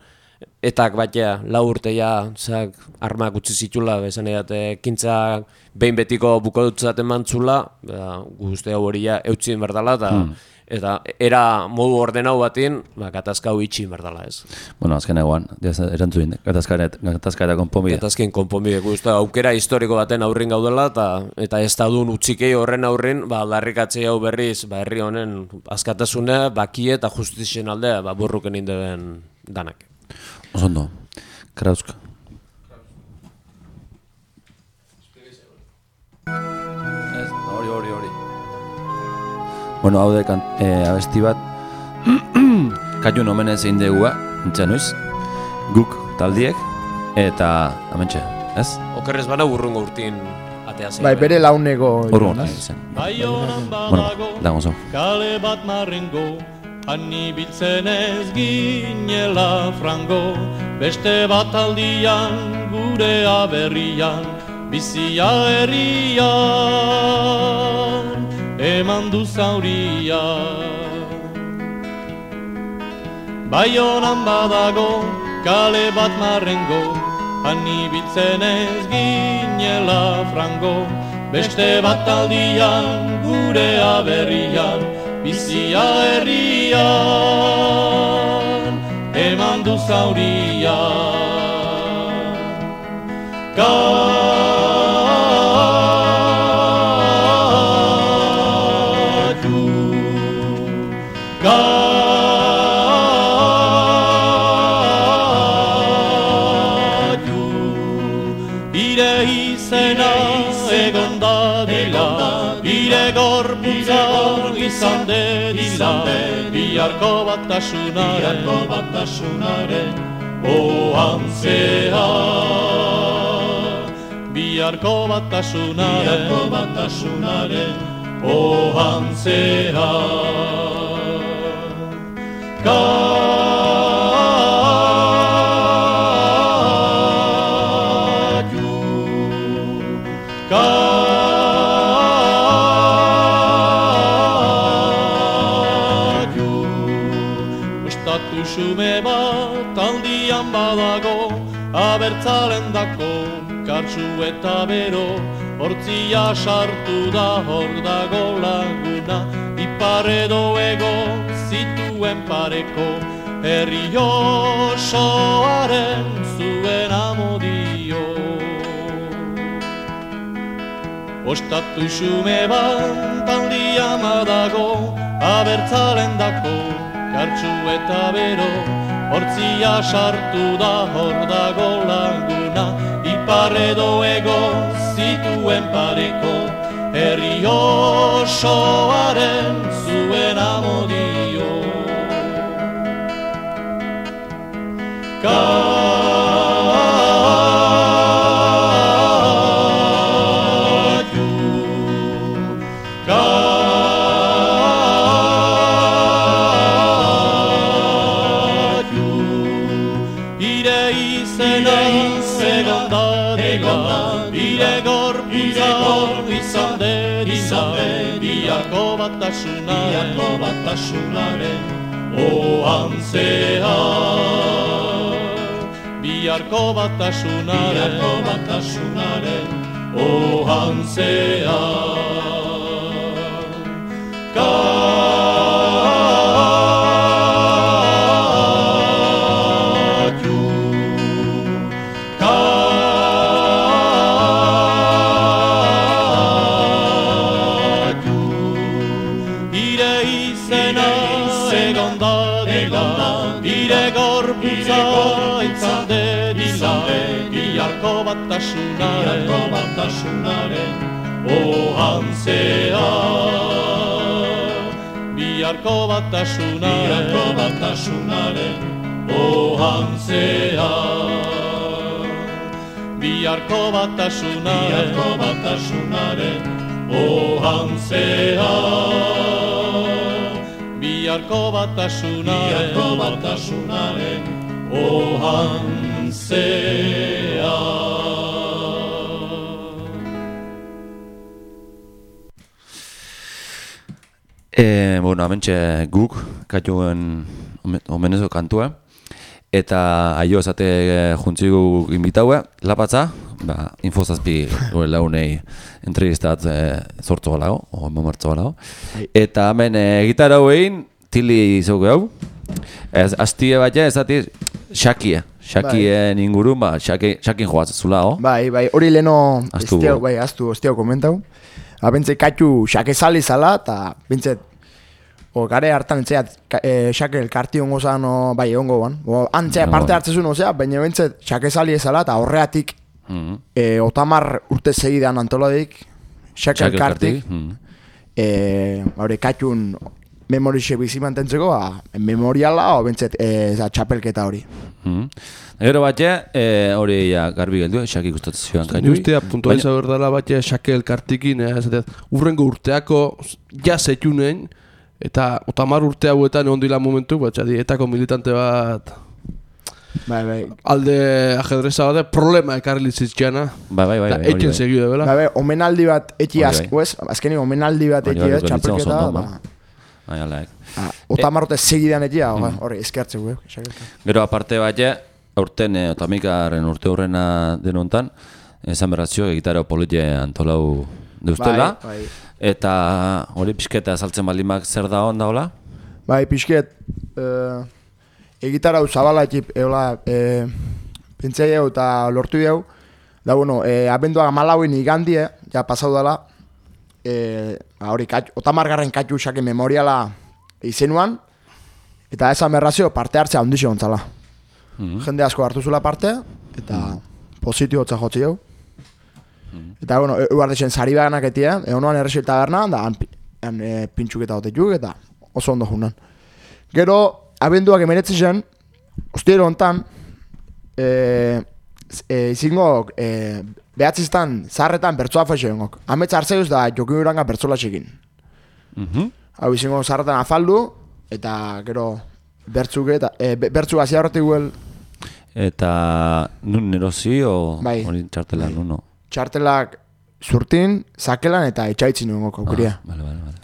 etak batea lau urte ja zak, armak utzi zitula, bezan edate, kintza behin betiko bukodutzat eman zula, da, guk uste hau hori ja eutzien berdala, eta, eta era modu ordenau batin, ba, katazka hau itxi berdala ez. Bueno, azken eguan, erantzun, gatazkaret, gatazka eta konponbidea. Gatazken konponbide guztia aukera historiko baten aurrin gaudela eta eta ez da duen utzikei horren aurrin, ba aldarrikatzei hau berriz, ba herri honen askatasune, bakie eta justizien aldea, ba burruken indeben danak. Osondo, Krausk. Bueno, hau de kan, eh, abesti bat, [clears throat] kaiun omenez egin degua, Nintzen noiz, guk taldiek, eta amentxe, ez? Okerrez bana urrungo urtin atea zen. Bai, bere launego. Hori ez? zen. Bueno, badago, dago zo. kale bat marrengo, Hani biltzen ez ginela frango, beste bat aldian gure aberrian, bizia herrian, eman du zaurian. Baionan badago, kale bat marrengo, Hani biltzen ez ginela frango, Beste bat aldian gure aberrian, Bizia herrian, eman du zaurian. Katu, batasunaren, batasunaren, oan zea. Biharko batasunaren, batasunaren, oan zea. Katu, eta bero, hortzia sartu da hor dago laguna, ipar edo ego zituen pareko, herri osoaren zuen amodio. Ostatu xume bat aldian badago, abertzalen dako, kartsu eta bero, hortzia sartu da hor dago laguna, ipar edo ego zituen pareko, herri osoaren zuen amodio. Katu, biako batasunaren, batasunaren, oan zea. Batasunaren, batasunaren, oan zea. Zea. Biharko batasunaren, batasunaren, oan zea. Biharko batasunaren, batasunaren, oan zea. Biharko batasunaren, batasunaren, oan E, bueno, amentxe guk, katuen omenezo kantua. Eta aio esate juntzigu inbitaue, lapatza, ba, infozazpi [laughs] gure launei entrevistat e, zortzo galago, o mamartzo galago. Eta hemen e, gitarra hauein, tili izauke hau. Ez, astie bat ja, ezati, xakie. Xakien ingurun, ba, xaki, xakin joaz zula, ho? Bai, bai, hori leno, go. bai, aztu, estiau komentau. Ha, bentze katxu xake zali zala, eta bentze, o, gare hartan entzeat, ka, e, xake elkarti ongo zan, o, bai, ongo ban. O, antzea No. parte hartzezun, osea, baina bentze xake ezala, eta horreatik, Mhm. e, otamar urte segidan antoladik, xake Xake elkartik, elkartik, mhm. e, hori katxun memorixe bizi mantentzeko, ba, memoriala, o bentzet, e, za, txapelketa hori. Mhm. Gero batxe, eh, hori ja, garbi geldu, esaki gustatzen zioan kainui. ustea puntualiza berdala bat ja xake elkartikin, eh, esatea, urrengo urteako ja zetunen, eta otamar urte hauetan egon dila momentu, bat jadi, etako militante bat Bai, bai. alde ajedreza bat, problema ekarri litzitxeana. Bai, bai, bai. Bai, etxen bai. segiu da, bela? Bai, bai, omenaldi bat eti bai. ez? Azkenik omenaldi bat eti, bai, Txapelketa, ba, Bai, ala, eh. ba, otamarrote segidan eti, hori, eskertzeko, eh? Gero aparte batxe, aurten e, otamikaren urte horrena denontan, esan berrazio egitara polite antolau deustela. Bai, bai. Eta hori pixketa azaltzen balimak zer da onda hola? Bai, pixket, eh, egitarau zabala ekip, eola, eh, pentsei hau eta lortu hau, da, bueno, eh, abenduak amalauin igandie, ja pasau dela, eh, hori, kat, otamargarren katxu xake memoriala izenuan, eta esan berrazio parte hartzea ondixo gontzala. Mhm. Jende asko hartu zula parte, eta positio hotza jotzi hau. Eta, bueno, e- euar dexen sari baganak etia, egon noan errexil taberna, da, han, han e, pintxuketa hotetuk, eta oso ondo junan. Gero, abenduak emeretzi zen, hontan, e, e, izingo, e, behatziztan, zaharretan bertsoa faixo engok. Amets hartzeuz da, jokin uranga bertsola txekin. Mhm. Hau izingo zaharretan afaldu, eta gero, bertzuk eta, e, be- bertzuk hasi horretik guel, Eta nun erosi o Bai. hori txartela nuno? txartelak zurtin, zakelan eta etxaitzin engok aukeria. Ah, Bale, bale, bale.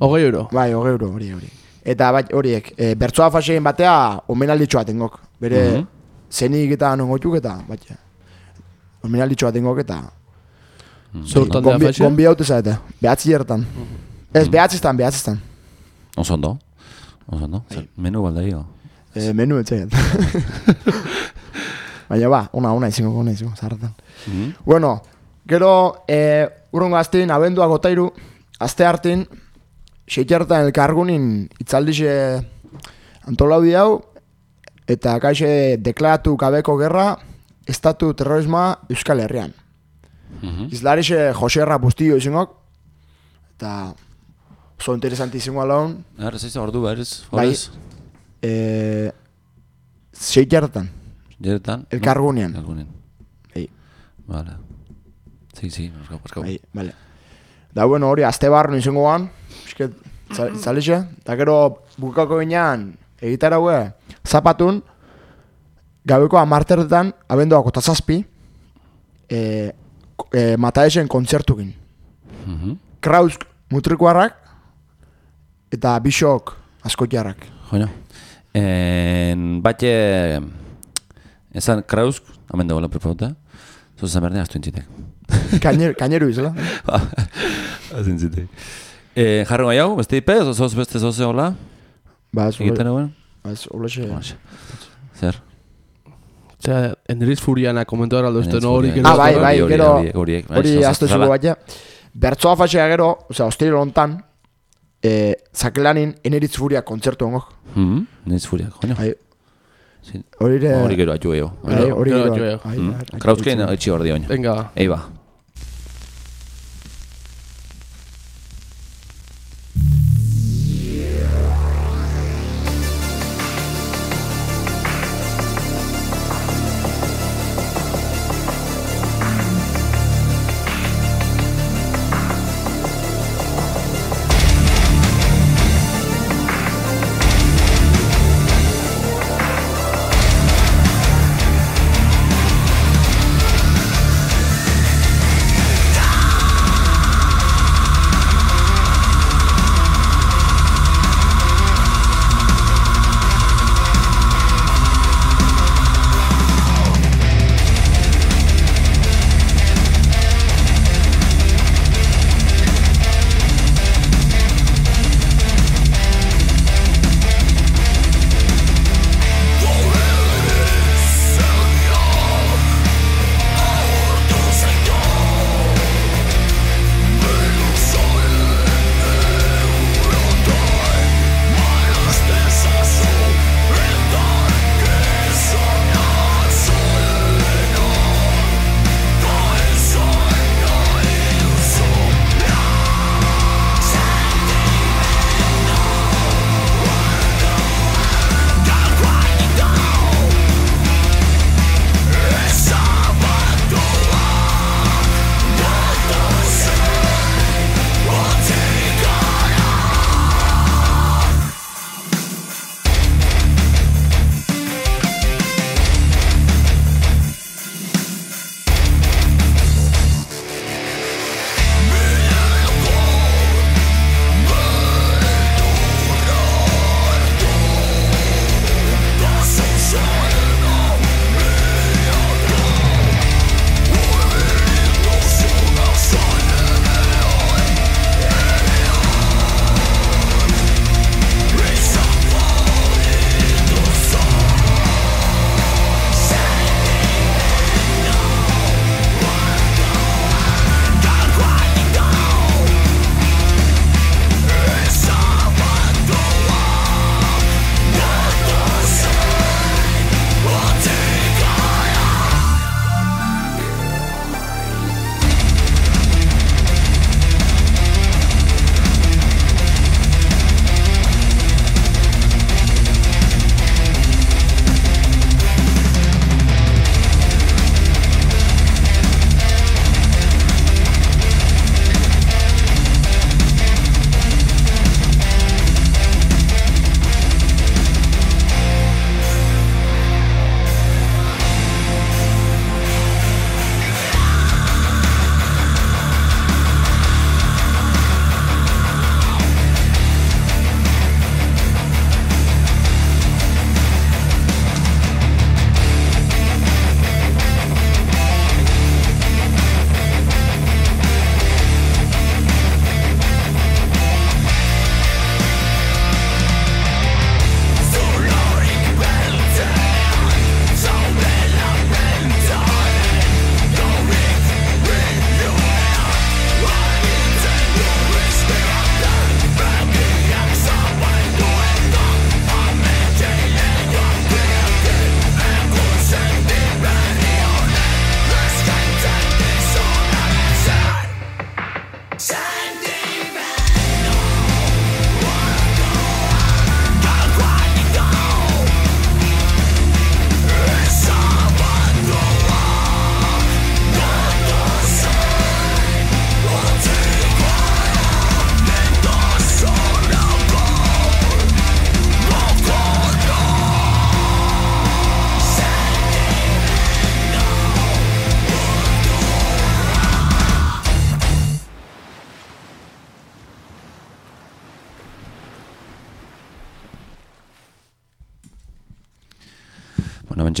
Hogei euro. Bai, hogei euro, hori, hori. Eta bai, horiek, e, bertsoa faseen batea, omenalditxo bat engok. Bere, Mhm. zenik eta nongoituk eta, bat, omenalditxo bat engok eta, Zurtan da gombi, faixe? gombi haute zaete, behatzi jertan. Ez, behatziztan, behatziztan. Oso ondo? Oso ondo? Bai. Zer, Menu baldaio? E, menu etxaiat. [laughs] Baina ba, ona, ona izango, ona izango, zaharretan. Mhm. Bueno, gero, e, urrongo aztin, abendua gotairu, azte hartin, seitxertan elkargunin itzaldixe antolaudi hau, eta kaixe deklaratu gabeko gerra, estatu terrorismoa Euskal Herrian. Mhm. Izlarixe Joserra Bustillo izingok, eta oso interesanti izango alaun, Erre, zeiz ordu berriz? Bai. E, seitxertan, Jeretan? elkargunean. Elkargunean. Bai. Vale. Sí, sí, barkau, barkau. Bai, vale. Da bueno, hori aste barru izango gan, esket zalixe, eta gero bukako ginean egitaraue zapatun gabeko amarterretan abenduak eta zazpi e, e, mataesen kontzertukin. Mhm. Kraus mutrikuarrak eta bisok askotiarrak. Joño. En, batxe, esan Kraus, hemen dagoela prepauta, zuzen berdea astu entzitek. Kainer, kaineru izela. [laughs] Astu entzitek. Eh, jarro gai hau, beste ipe, zoz beste zoze hola, Ba, ez egiten hauen? ba, ez olexe. Zer? Osea, Enriz Furiana komentu gara aldo no hori Enriz. Ah, bai, Hori, bai, hori, gero- hori, bai, Hori zoz- azte zuko bat ja. Bertzoa fatxea gero, osea, ostiril hontan, e, zakelanin eneritz furia kontzertu ongok. Mhm, Niz furiak, joño. Bai, Sí. hori. Hori gero atxu gehiago. Bai, hori gero gero. atxo eo. Bai, Mhm. bai, bai, Krauskein bai. etxi hor di oño. Venga, ba.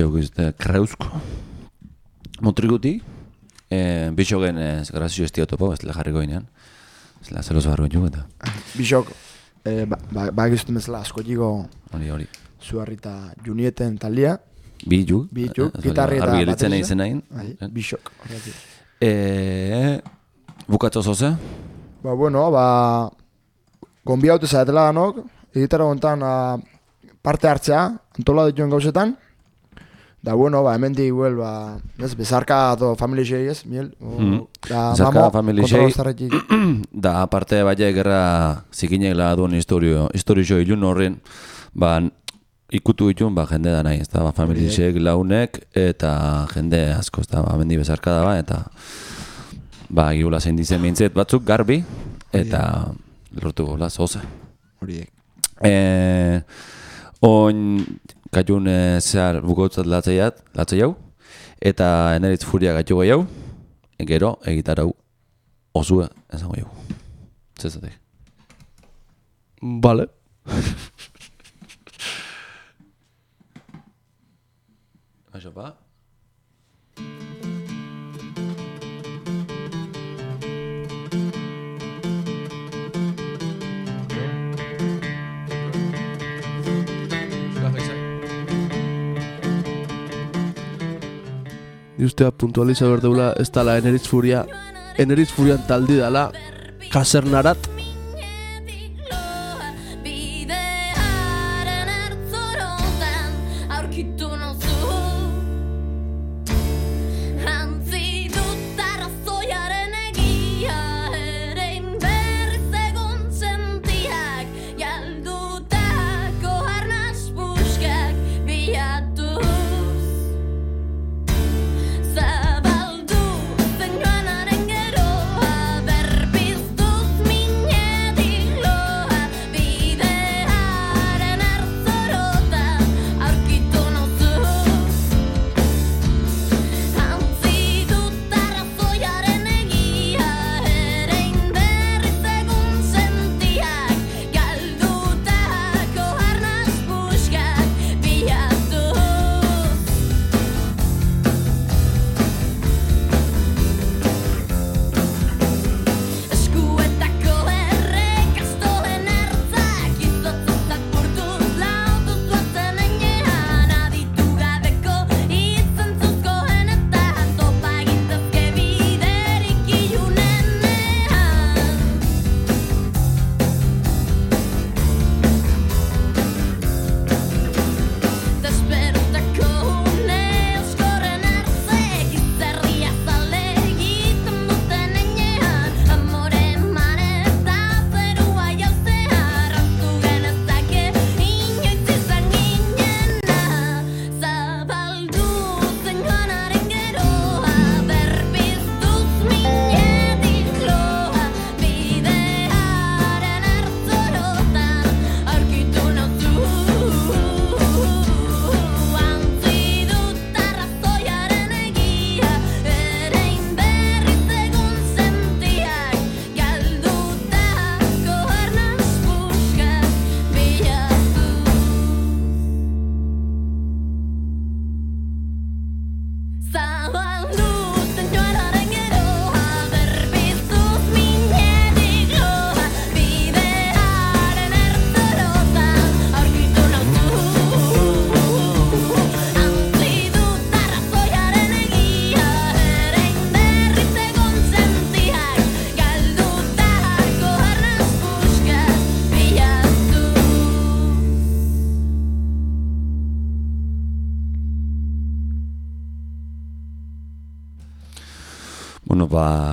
Bueno, bentsa gukizte, kreuzko. Mutrikutik, eh, bixogen eh, grazio estio topo, ez le jarriko inean. Ez la zeloso barro jo eta. Bisok, eh, ba, ba, ba egiztu bezala asko jigo Hori, hori. zuarrita junieten talia. Bi ju. Bi ju, Eh, ez gitarri eta Argi gelitzen bateria. nahi zen nahin. Bai, bisok. horregatik. Eh, bukatzo zoze? Ba, bueno, ba, gonbiaute zaetela danok, egitara gontan a, parte hartzea, antola dituen gauzetan, da, bueno, ba, hemen huel, ba, ez, bezarka ato family xei ez, miel, o, Mhm. da, Bezarka family xei. [clears throat] da aparte baia gerra zikinela duen historio, historio ilun horren, ba, ikutu ditun, ba, jende da nahi, ez da, ba, familisek, launek, eta jende asko, ez da, ba, mendi bezarka da, ba, eta, ba, giula zein dizen [clears throat] mintzet batzuk garbi, eta lortu gola, zoze. Horiek. E, oin, kaiun e, zehar bukautzat latzeiat, latzei hau, eta eneritz furia gaitu gai hau, gero, egitarau, osua, esango jau. Zezatek. Vale. Això pa. Ni ustea puntualiza berdeula ez dala Eneritz Furia. Eneritz Furian taldi dala. Kasernarat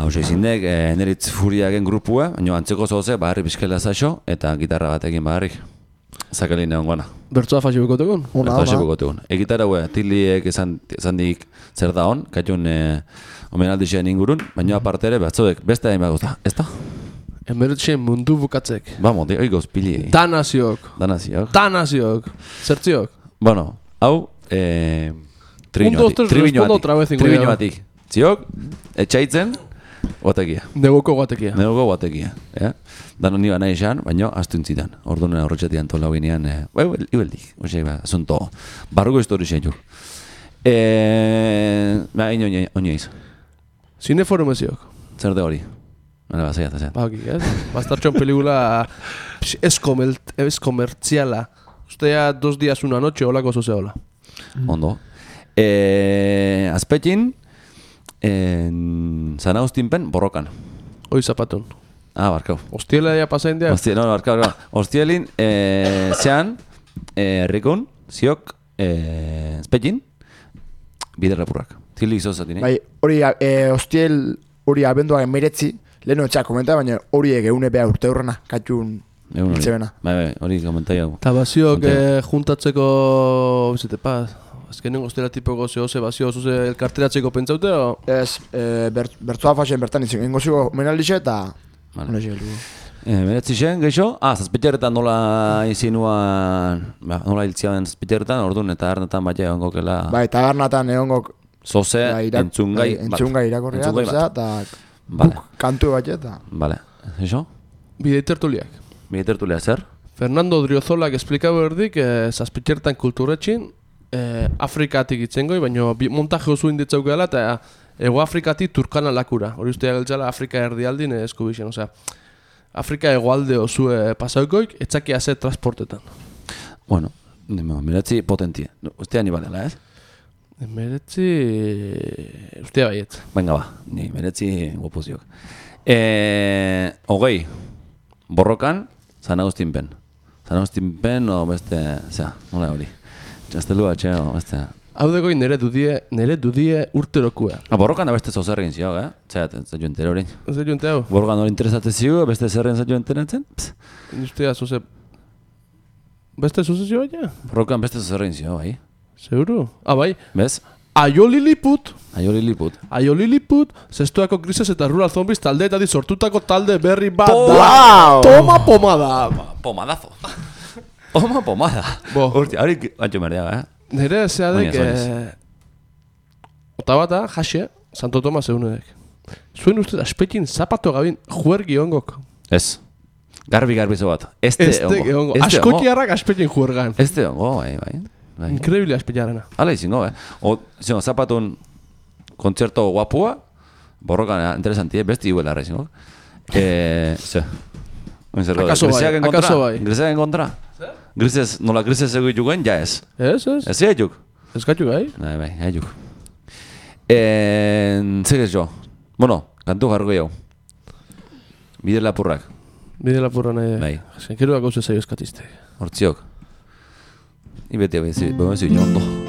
ba, hausia izindek, e, neritz furiagen grupua, baina antzeko zoze, baharri bizkela zaxo, eta gitarra batekin baharri. Zakalin egon gana. Bertsoa faxi bekotekon Una, Eta ona. gotegun. Egitara hue, tiliek esan, esan dik zer da hon, kaiun e, omenaldixen ingurun, baina aparte ere, batzodek, beste hain bagozta, ez da? Emeretxen mundu bukatzek Vamos, de, oigoz, pili. Tanaziok Danaziok. Tanaziok Zertziok Bueno, hau, eh, Un, dos, tres, respondo otra vez, batik. Ziok, etxaitzen, Guatekia. Negoko guatekia. Negogo guatekia, ja? Dano ni nahi esan, baina astu intzitan. Orduan horretxatian tola ginean, eh, bai, ibel- ibeldik, ose, ba, asunto, barruko histori zen juk. Eh, ba, ino, ino, oinoiz, Zineforum eziok. zer de hori? Bale, ba, zeiat, zeiat. Baki, ez? Bastartxon pelikula px, ez, komel, ez komertziala. Ustea dos días una noche, holako zoze hola. Ondo. Eh, azpetin, en, zana ustinpen, borrokan. Hoi zapatun. Ah, barkau. Ostiela ya pasain dia. Hostia, no, barkau, barkau. Hostielin, eh, zean, eh, herrikun, ziok, eh, azpetin, biderrapurrak. Zili izozatine. Bai, hori, e, hostiel, hori abenduak emeretzi, lehen etxak komenta, baina hori egeune beha urte hurrena, katxun Egun hori. Bai, bai, hori komentai hau. Eta baziok eh, juntatzeko, bizete paz, azkenen goztera tipoko zehoze bazio zuze elkarteratzeko pentsaute, o? Ez, e, ber, bertzoa fasen bertan izan, ingo ziko menaldixe eta... Vale. Eh, beretzi zen, geixo? Ah, zazpiteretan nola izinuan, ba, nola hiltzian zazpiteretan, orduan eta harnetan bat egon kela Bai, tagarnatan egongo zoze, bai, irak- entzungai, bai, entzungai irakorria, Entzungai duzea, bat. eta Vale, buk kantu bat eta... vale. Eixo? Bide tertuliak. Bidetertu lea zer? Fernando Driozolak esplikau erdik, eh, zazpitxertan kulturetxin, eh, Afrikatik itzengoi, baina montaje oso inditzau gala, eta Ego Afrikatik Turkana lakura. Hori ustea geltzala Afrika erdialdin eh, esku bixen, osea, Afrika egoalde osue pasaukoik, etzakia ze transportetan. Bueno, nimo, miratzi potentie. No, Ustea ni badela, ez? Meretzi... Ustea baiet. Venga ba, ni meretzi gupoziok. Eh, hogei, borrokan, San Agustinpen. San Agustinpen, o beste, zera, nola hori. Txastelu batxe, o beste. Hau degoi nere dudie, nere dudie urterokua. Ah, borrokan da beste zozer egin zio, eh? Zera, zaitu entero hori. Ez dut jonte hau? Borrokan hori interesatzen zio, beste zerren zaitu enteratzen? Pss, Ustea zoze... Beste zoze zio baina? Borrokan beste zozer egin zio, bai. Seguru? Ah, bai. Bez? Aio Liliput, Aio liliput. Aio Liliput, zestuako grises eta rural zombies talde eta sortutako talde berri bat da. Wow! Toma pomada! Pomadazo. Oma pomada. Bo. Hostia, hori batxo merdeaga, eh? Nere zeadek... Eh, ota bata, jaxe, Santo Tomas egunedek. Zuen uste, aspetin zapato gabin juergi ongok. Ez. Garbi garbi zo bat. Este Este ongo. ongo. Este. Askotiarrak aspetin juergan. Este ongo, bai, bai. bai. Increíble aspetiarena. Hala izango, eh? O, zingo, zapatun kontzerto guapua, borrokan interesanti, eh? Besti iguela arra izango. Eh, ze. Akaso bai, akaso bai. Griseak en kontra? Grises, nola grises egu juguen, ja ez. Ez, ez? Ez ega juk? Ez gatu gai? Bai, bai, ega juk. En, zer ez jo? Bueno, kantu jargo jau. Bider lapurrak, Bide lapurra nahi. Bai. Zenkeroak gauze zaio eskatizte. hortziok. Ni beti bezi, bezi ondo.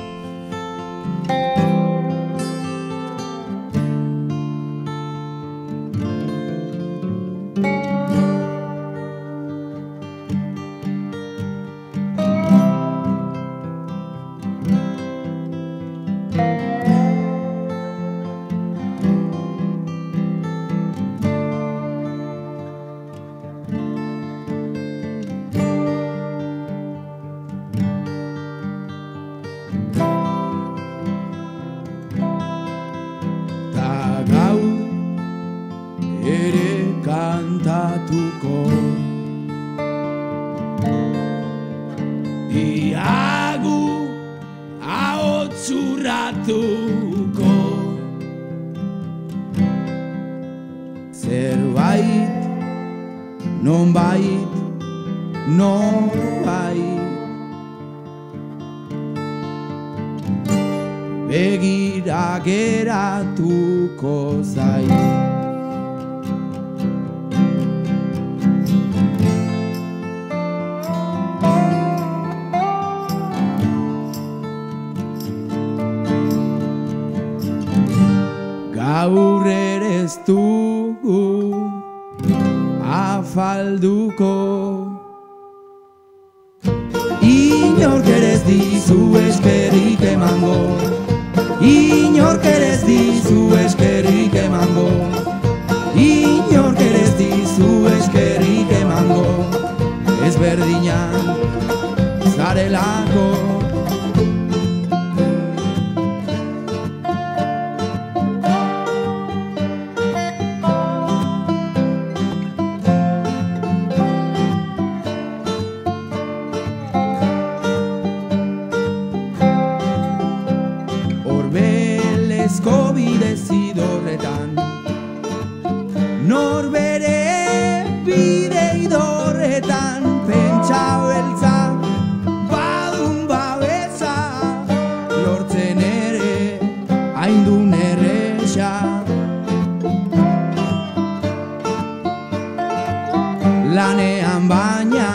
Baina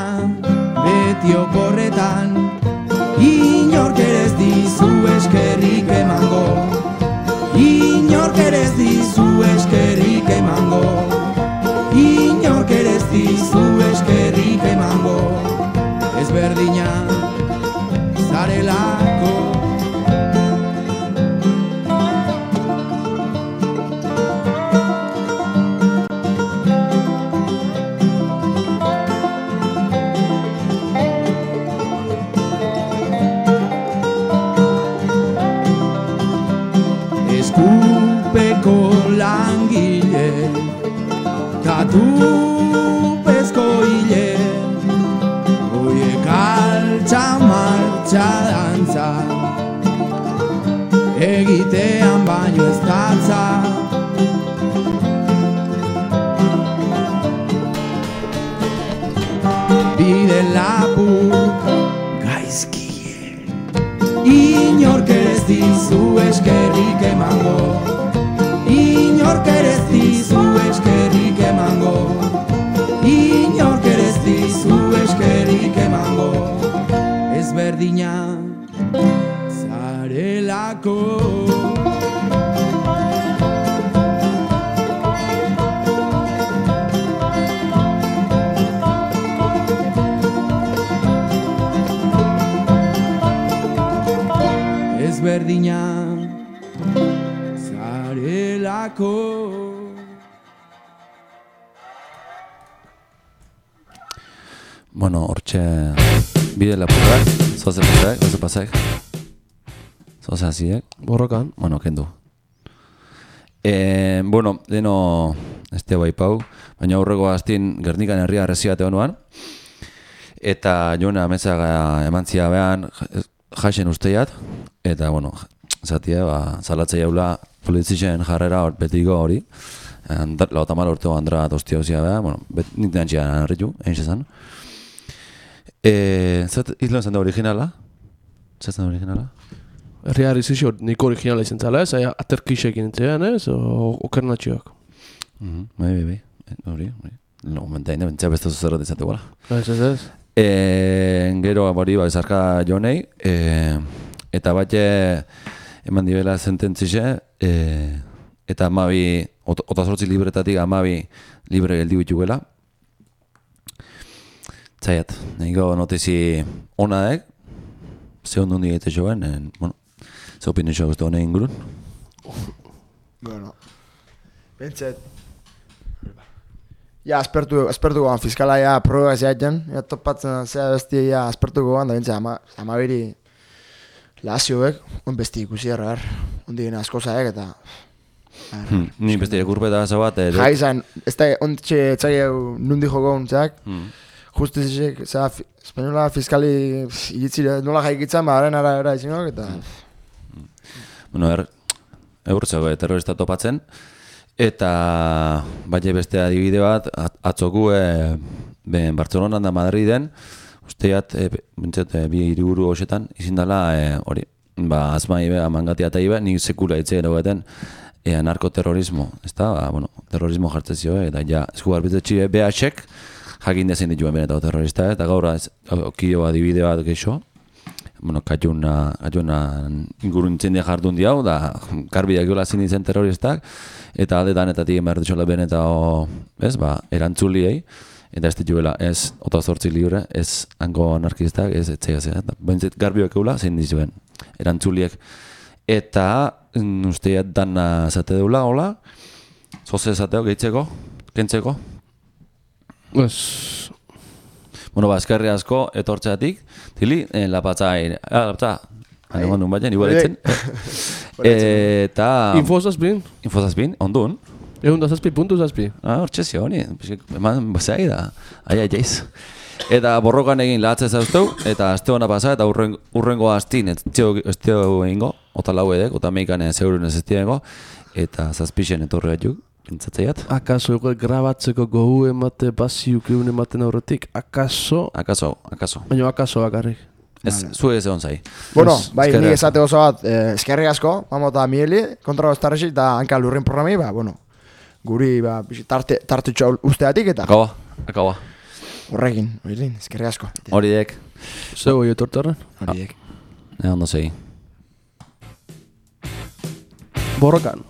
beti oporretan Inork ere ez dizu eskerrik emango. Inork ere ez dizu eskerrik emango. Inork ere ez dizu eskerrik emango. Ezberdina zarelako Egitean baino ez datza. Bide lapur gaizkie Inork ez dizu eskerrik emango. Inork ez dizu eskerrik emango. Inork ez dizu eskerrik emango. Ezberdina zarelako bide lapurrak, zoze pasaik, zoze pasaik. Zoze hasiek, Borrokan. bueno, kendu. E, bueno, deno, este bai pau, baina aurreko astin Gernikan herria arreziate honuan, eta jona ametsaga emantzia behan jasen usteiat, eta, bueno, zatia, ba, zalatzei jaula polizisen jarrera hor, betiko hori, Andra, lau tamal urteo andra tostia hozia beha, bueno, bet, nik dantxia narritu, egin zezan. E, zat, izan zen da originala? Zat zen originala? Herria izixo niko originala izan zala ez, aia aterkisekin entzean ez, o okernatxioak. Mhm, bai, bai, bai, E, hori, hori. No, mentain, bentzea beste zuzerrat izate guala. Ez, ez, ez. E, gero hori ba, zarka jonei, e, eta bate eman dibela sententzixe, e, eta amabi, ot, ota sortzi libretatik amabi libre geldi bituela. Zaiat, nahiko notizi onaek, ze ondo hundi egite joan, en, bueno, ze opinio jo guztu honen ingurun. Bueno, bentset, ja, aspertu, aspertu goan, fiskala ja, proba ez jaiten, ja, topatzen zea besti, ja, aspertu goan, da bentset, ama, ama biri, lazioek, on besti ikusi erra, er, ondi gina asko zaek, eta, Hmm, ni beste kurpeta bat, ere. jai zan, ez da, ontxe, etxai nundi jogon, zeak, Hmm. Justizisek, zera, fi, espainola fiskali, pff, iritzire, nola jaikitzen, ba, haren ara, ara, izinok, eta, bueno, er, eurtzeko terrorista topatzen, eta baina beste adibide bat, at- atzoku e, ben Bartzelonan da Madriden, usteat, e, bintzat, e, bi hiriburu hoxetan, izin e, hori, ba, azmai be, amangatia eta ibe, nik sekula hitze gero beten, e, narkoterrorismo, ez da, ba, bueno, terrorismo jartzen zio, eta ja, esku garbitze txie, BH-ek, jakin dezen dituen benetako terrorista, eta gaur, okio adibide bat geixo, bueno, kaiuna, kaiuna ingurun txende jardun diau, da, garbiak jola zin izen terroristak, eta aldetan eta tien behar ditxola beneta, o, ez, ba, erantzuliei, eta ez dituela, ez, ota zortzi libre, ez hango anarkistak, ez etxea zea, eta bentzit garbiak eula zein dituen erantzuliek. Eta, mm, usteat dana zate deula, hola, zoze zateo gehitzeko, kentzeko, Ez, Bueno, ba, eskerri asko etortzeatik, tili, eh, lapatzai, ah, lapatza, Hain egon duen baina, igual [laughs] etzen. Eta... infozazpin, Infozazpin, ondun. egun da zazpi, puntu zazpi. Ah, hortxe zio, honi, eman bazai da, aia jaiz. Eta borrokan egin lahatze zauzteu, eta aste hona pasa, eta urren, urrengo astin, ez txeo egingo, ota lau edek, ota meikan zeurun ez ez eta zazpixen etorri gaituk, pentsatzeiat. Akaso ego grabatzeko gogu emate, basiuk egun ematen aurretik, akaso, Akaso, akaso. baina akaso bakarrik. Ez, zu ez egon zai. Bueno, Ez, bai, eskerrik ni esate oso bat, eh, eskerrik asko, vamos eta mieli, kontra goztarrexi, eta hanka lurrin programi, ba, bueno, guri, ba, tarte, tarte txau usteatik, eta Akaba, akaba. horrekin, oirin, eskerri asko. Horiek, Zego jo tortorren? Horiek. eh, ondo segi. Borrokan.